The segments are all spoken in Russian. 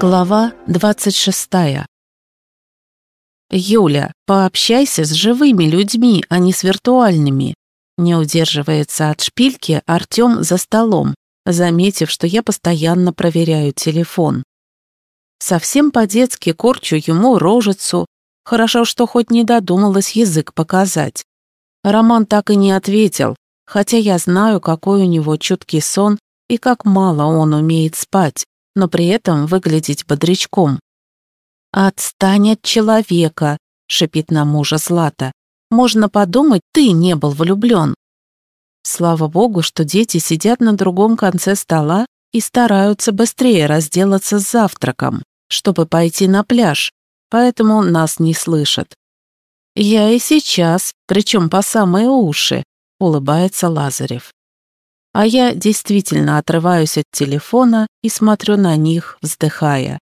Глава 26. Юля, пообщайся с живыми людьми, а не с виртуальными. Не удерживается от шпильки Артём за столом, заметив, что я постоянно проверяю телефон. Совсем по-детски корчу ему рожицу. Хорошо, что хоть не додумалась язык показать. Роман так и не ответил, хотя я знаю, какой у него чуткий сон и как мало он умеет спать но при этом выглядеть бодрячком. «Отстань от человека», — шипит на мужа Злата. «Можно подумать, ты не был влюблен». Слава богу, что дети сидят на другом конце стола и стараются быстрее разделаться с завтраком, чтобы пойти на пляж, поэтому нас не слышат. «Я и сейчас, причем по самые уши», — улыбается Лазарев. А я действительно отрываюсь от телефона и смотрю на них, вздыхая.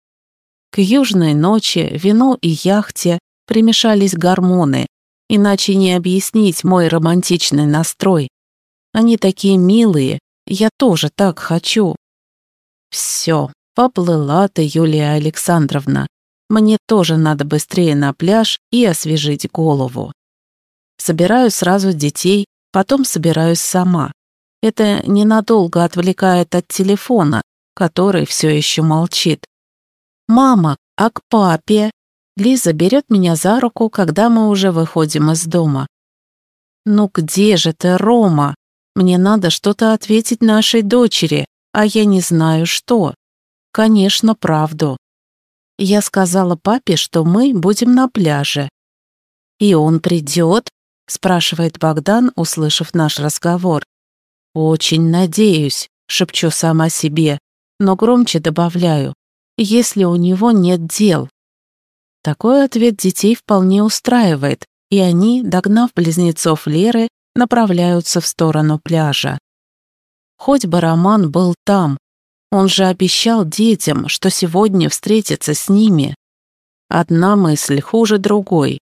К южной ночи, вину и яхте примешались гормоны, иначе не объяснить мой романтичный настрой. Они такие милые, я тоже так хочу. Все, поплыла ты, Юлия Александровна. Мне тоже надо быстрее на пляж и освежить голову. Собираю сразу детей, потом собираюсь сама. Это ненадолго отвлекает от телефона, который все еще молчит. «Мама, а к папе?» Лиза берет меня за руку, когда мы уже выходим из дома. «Ну где же ты, Рома? Мне надо что-то ответить нашей дочери, а я не знаю что. Конечно, правду. Я сказала папе, что мы будем на пляже. «И он придет?» — спрашивает Богдан, услышав наш разговор. «Очень надеюсь», — шепчу сама себе, но громче добавляю, «если у него нет дел». Такой ответ детей вполне устраивает, и они, догнав близнецов Леры, направляются в сторону пляжа. Хоть бы Роман был там, он же обещал детям, что сегодня встретится с ними. Одна мысль хуже другой.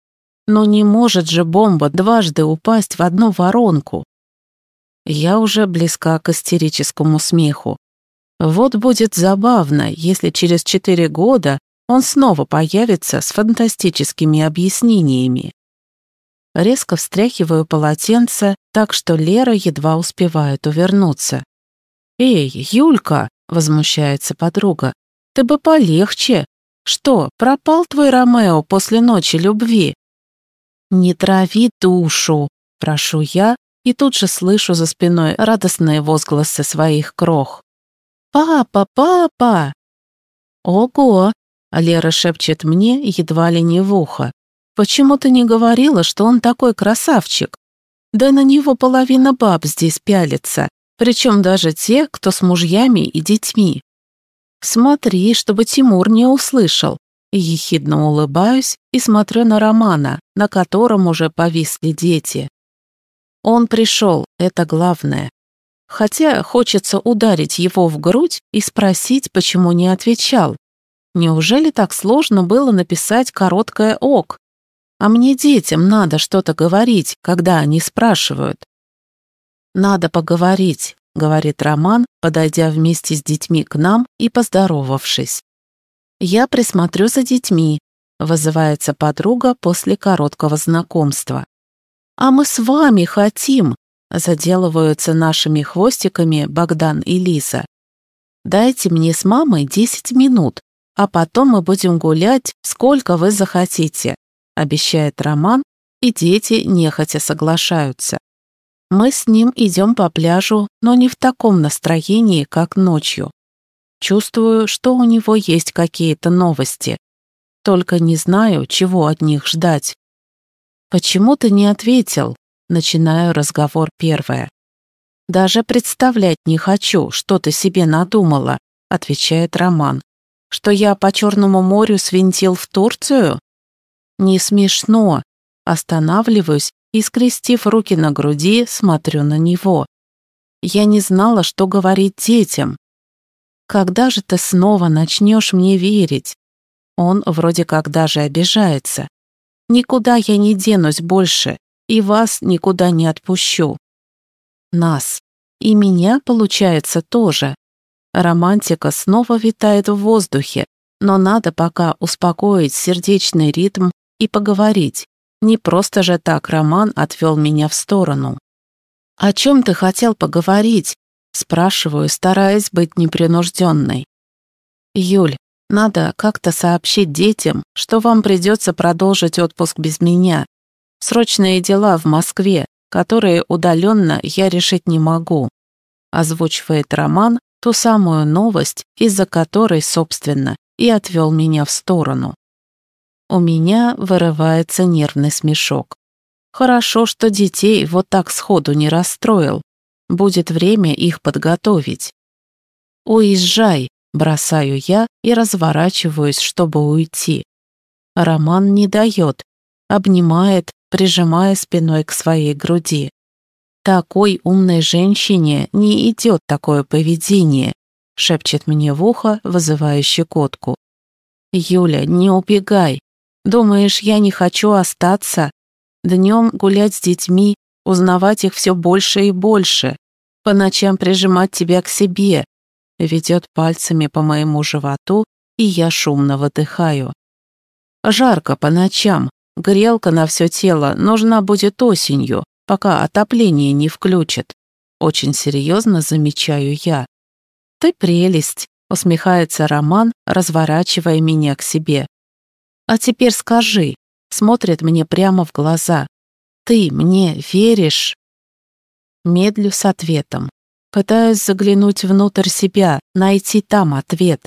Но не может же бомба дважды упасть в одну воронку. Я уже близка к истерическому смеху. Вот будет забавно, если через четыре года он снова появится с фантастическими объяснениями. Резко встряхиваю полотенце, так что Лера едва успевает увернуться. «Эй, Юлька!» — возмущается подруга. «Ты бы полегче! Что, пропал твой Ромео после ночи любви?» «Не трави душу!» — прошу я, и тут же слышу за спиной радостные возгласы своих крох. «Папа, папа!» «Ого!» — Лера шепчет мне едва ли не в ухо. «Почему ты не говорила, что он такой красавчик? Да на него половина баб здесь пялится, причем даже те, кто с мужьями и детьми. Смотри, чтобы Тимур не услышал». Ехидно улыбаюсь и смотрю на Романа, на котором уже повисли дети. Он пришел, это главное. Хотя хочется ударить его в грудь и спросить, почему не отвечал. Неужели так сложно было написать короткое «ок»? А мне детям надо что-то говорить, когда они спрашивают. «Надо поговорить», — говорит Роман, подойдя вместе с детьми к нам и поздоровавшись. «Я присмотрю за детьми», — вызывается подруга после короткого знакомства. «А мы с вами хотим!» Заделываются нашими хвостиками Богдан и Лиза. «Дайте мне с мамой 10 минут, а потом мы будем гулять, сколько вы захотите», обещает Роман, и дети нехотя соглашаются. Мы с ним идем по пляжу, но не в таком настроении, как ночью. Чувствую, что у него есть какие-то новости. Только не знаю, чего от них ждать. «Почему ты не ответил?» Начинаю разговор первое. «Даже представлять не хочу, что ты себе надумала», отвечает Роман. «Что я по Черному морю свинтил в Турцию?» «Не смешно». Останавливаюсь и, скрестив руки на груди, смотрю на него. Я не знала, что говорить детям. «Когда же ты снова начнешь мне верить?» Он вроде как даже обижается. Никуда я не денусь больше, и вас никуда не отпущу. Нас. И меня, получается, тоже. Романтика снова витает в воздухе, Но надо пока успокоить сердечный ритм и поговорить. Не просто же так Роман отвел меня в сторону. «О чем ты хотел поговорить?» Спрашиваю, стараясь быть непринужденной. «Юль, надо как-то сообщить детям, что вам придется продолжить отпуск без меня. Срочные дела в Москве, которые удаленно я решить не могу», озвучивает Роман ту самую новость, из-за которой, собственно, и отвел меня в сторону. У меня вырывается нервный смешок. Хорошо, что детей вот так сходу не расстроил. Будет время их подготовить. «Уезжай», — бросаю я и разворачиваюсь, чтобы уйти. Роман не дает, обнимает, прижимая спиной к своей груди. Такой умной женщине не идет такое поведение, шепчет мне в ухо, вызывая щекотку. Юля, не убегай. Думаешь, я не хочу остаться? Днем гулять с детьми, узнавать их все больше и больше, по ночам прижимать тебя к себе. Ведет пальцами по моему животу, и я шумно выдыхаю. Жарко по ночам, грелка на все тело нужна будет осенью, пока отопление не включат. Очень серьезно замечаю я. «Ты прелесть», — усмехается Роман, разворачивая меня к себе. «А теперь скажи», — смотрит мне прямо в глаза, «ты мне веришь?» Медлю с ответом. Пытаюсь заглянуть внутрь себя, найти там ответ.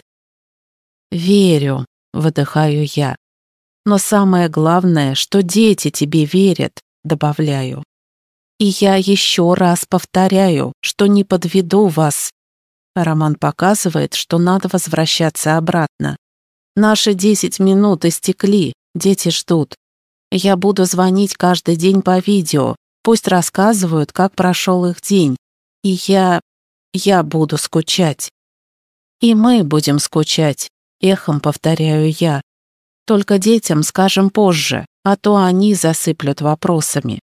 «Верю», — выдыхаю я. «Но самое главное, что дети тебе верят», — добавляю. «И я еще раз повторяю, что не подведу вас, Роман показывает, что надо возвращаться обратно. Наши десять минут истекли, дети ждут. Я буду звонить каждый день по видео, пусть рассказывают, как прошел их день. И я... я буду скучать. И мы будем скучать, эхом повторяю я. Только детям скажем позже, а то они засыплют вопросами.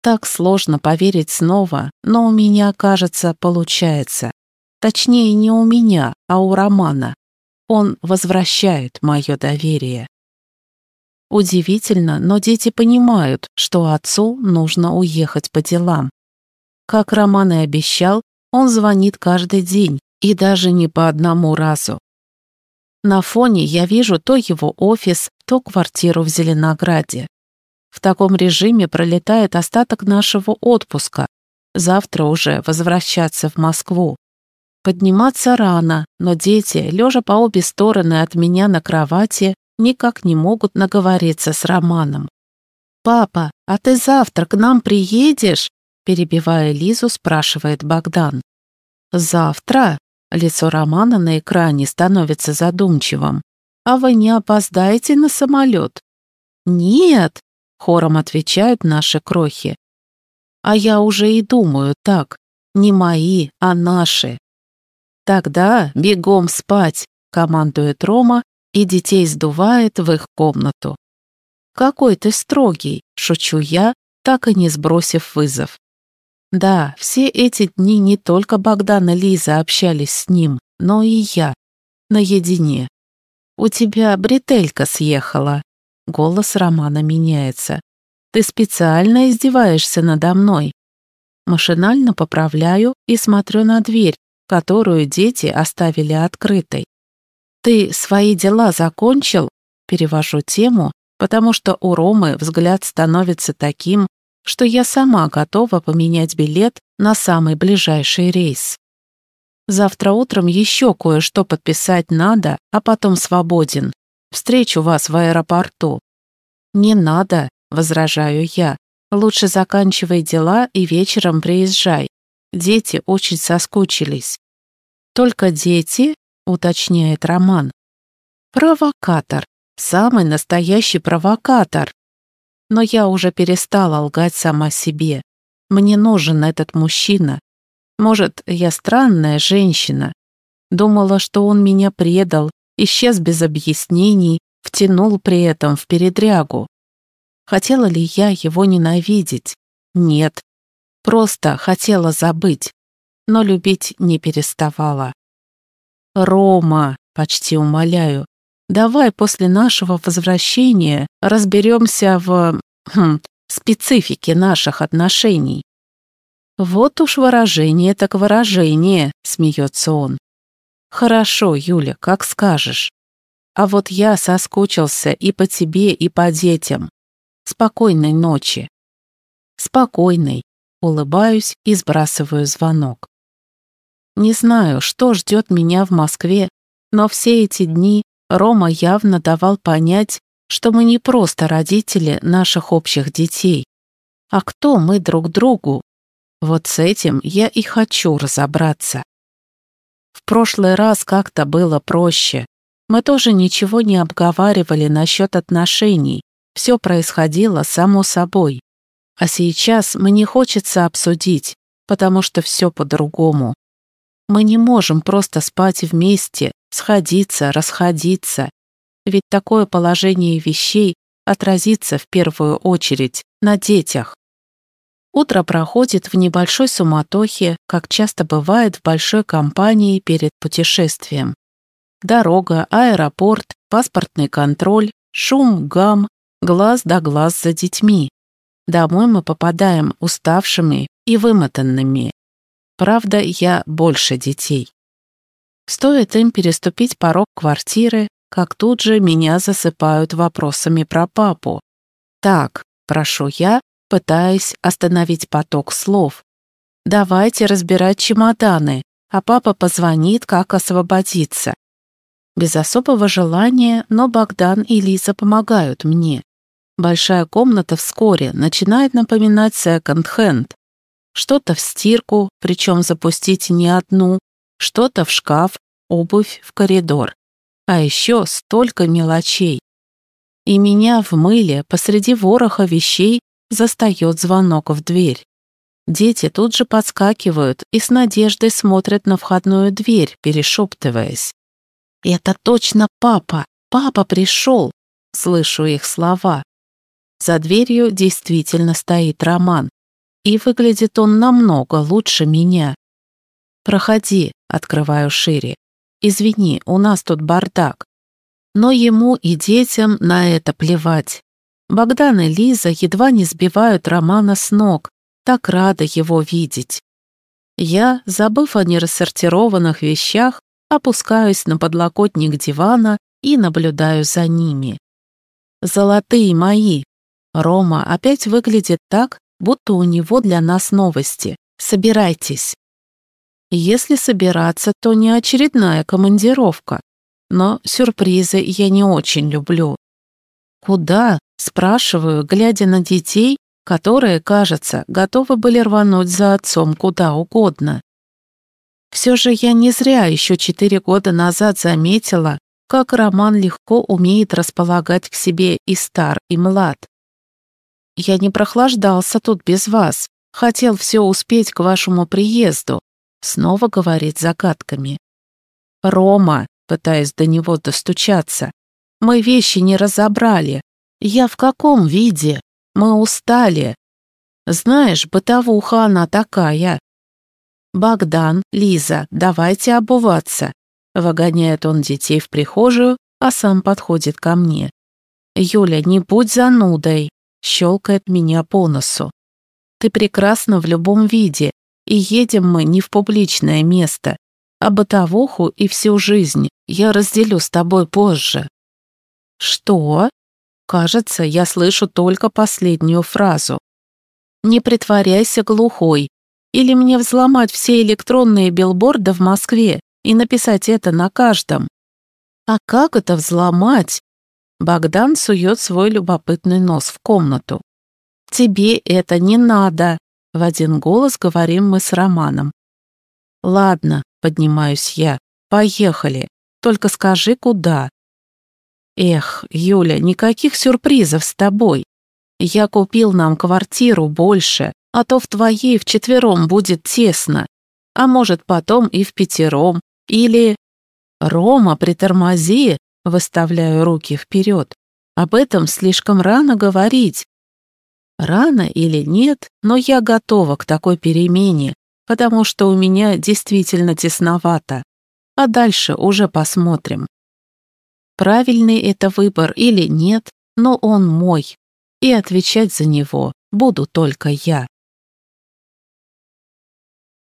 Так сложно поверить снова, но у меня, кажется, получается. Точнее, не у меня, а у Романа. Он возвращает мое доверие. Удивительно, но дети понимают, что отцу нужно уехать по делам. Как Роман и обещал, он звонит каждый день, и даже не по одному разу. На фоне я вижу то его офис, то квартиру в Зеленограде. В таком режиме пролетает остаток нашего отпуска. Завтра уже возвращаться в Москву. Подниматься рано, но дети, лежа по обе стороны от меня на кровати, никак не могут наговориться с Романом. «Папа, а ты завтра к нам приедешь?» Перебивая Лизу, спрашивает Богдан. «Завтра?» Лицо Романа на экране становится задумчивым. «А вы не опоздаете на самолет?» «Нет», — хором отвечают наши крохи. «А я уже и думаю так. Не мои, а наши. «Тогда бегом спать», — командует Рома, и детей сдувает в их комнату. «Какой ты строгий», — шучу я, так и не сбросив вызов. Да, все эти дни не только Богдан и Лиза общались с ним, но и я. Наедине. «У тебя бретелька съехала». Голос Романа меняется. «Ты специально издеваешься надо мной». Машинально поправляю и смотрю на дверь, которую дети оставили открытой. «Ты свои дела закончил?» Перевожу тему, потому что у Ромы взгляд становится таким, что я сама готова поменять билет на самый ближайший рейс. Завтра утром еще кое-что подписать надо, а потом свободен. Встречу вас в аэропорту. Не надо, возражаю я. Лучше заканчивай дела и вечером приезжай. Дети очень соскучились. Только дети, уточняет Роман. Провокатор, самый настоящий провокатор. Но я уже перестала лгать сама себе. Мне нужен этот мужчина. Может, я странная женщина. Думала, что он меня предал, исчез без объяснений, втянул при этом в передрягу. Хотела ли я его ненавидеть? Нет, Просто хотела забыть, но любить не переставала. «Рома!» почти умоляю. Давай после нашего возвращения разберемся в хм, специфике наших отношений. Вот уж выражение так выражение, смеется он. Хорошо, Юля, как скажешь. А вот я соскучился и по тебе, и по детям. Спокойной ночи. Спокойной. Улыбаюсь и сбрасываю звонок. Не знаю, что ждет меня в Москве, но все эти дни Рома явно давал понять, что мы не просто родители наших общих детей, а кто мы друг другу. Вот с этим я и хочу разобраться. В прошлый раз как-то было проще. Мы тоже ничего не обговаривали насчет отношений, все происходило само собой. А сейчас мне хочется обсудить, потому что все по-другому. Мы не можем просто спать вместе, сходиться, расходиться. Ведь такое положение вещей отразится в первую очередь на детях. Утро проходит в небольшой суматохе, как часто бывает в большой компании перед путешествием. Дорога, аэропорт, паспортный контроль, шум, гам, глаз да глаз за детьми. Домой мы попадаем уставшими и вымотанными. Правда, я больше детей. Стоит им переступить порог квартиры, как тут же меня засыпают вопросами про папу. Так, прошу я, пытаясь остановить поток слов. Давайте разбирать чемоданы, а папа позвонит, как освободиться. Без особого желания, но Богдан и Лиза помогают мне. Большая комната вскоре начинает напоминать секонд-хенд. Что-то в стирку, причем запустить не одну, что-то в шкаф, обувь в коридор. А еще столько мелочей. И меня в мыле посреди вороха вещей застает звонок в дверь. Дети тут же подскакивают и с надеждой смотрят на входную дверь, перешептываясь. «Это точно папа! Папа пришел!» Слышу их слова. За дверью действительно стоит Роман. И выглядит он намного лучше меня. «Проходи», — открываю шире. «Извини, у нас тут бардак». Но ему и детям на это плевать. Богдан и Лиза едва не сбивают Романа с ног, так рада его видеть. Я, забыв о нерассортированных вещах, опускаюсь на подлокотник дивана и наблюдаю за ними. «Золотые мои!» Рома опять выглядит так, будто у него для нас новости. Собирайтесь. Если собираться, то не очередная командировка. Но сюрпризы я не очень люблю. Куда? Спрашиваю, глядя на детей, которые, кажется, готовы были рвануть за отцом куда угодно. Все же я не зря еще четыре года назад заметила, как Роман легко умеет располагать к себе и стар, и млад. Я не прохлаждался тут без вас. Хотел все успеть к вашему приезду. Снова говорит загадками. Рома, пытаясь до него достучаться. Мы вещи не разобрали. Я в каком виде? Мы устали. Знаешь, бытовуха она такая. Богдан, Лиза, давайте обуваться. Выгоняет он детей в прихожую, а сам подходит ко мне. Юля, не будь занудой щелкает меня по носу. Ты прекрасна в любом виде, и едем мы не в публичное место, а бытовуху и всю жизнь я разделю с тобой позже. Что? Кажется, я слышу только последнюю фразу. Не притворяйся глухой, или мне взломать все электронные билборды в Москве и написать это на каждом. А как это взломать? Богдан сует свой любопытный нос в комнату. «Тебе это не надо», — в один голос говорим мы с Романом. «Ладно», — поднимаюсь я, — «поехали. Только скажи, куда». «Эх, Юля, никаких сюрпризов с тобой. Я купил нам квартиру больше, а то в твоей вчетвером будет тесно. А может, потом и в пятером. Или... Рома, притормози, Выставляю руки вперед. Об этом слишком рано говорить. Рано или нет, но я готова к такой перемене, потому что у меня действительно тесновато. а дальше уже посмотрим. Правильный это выбор или нет, но он мой, и отвечать за него буду только я.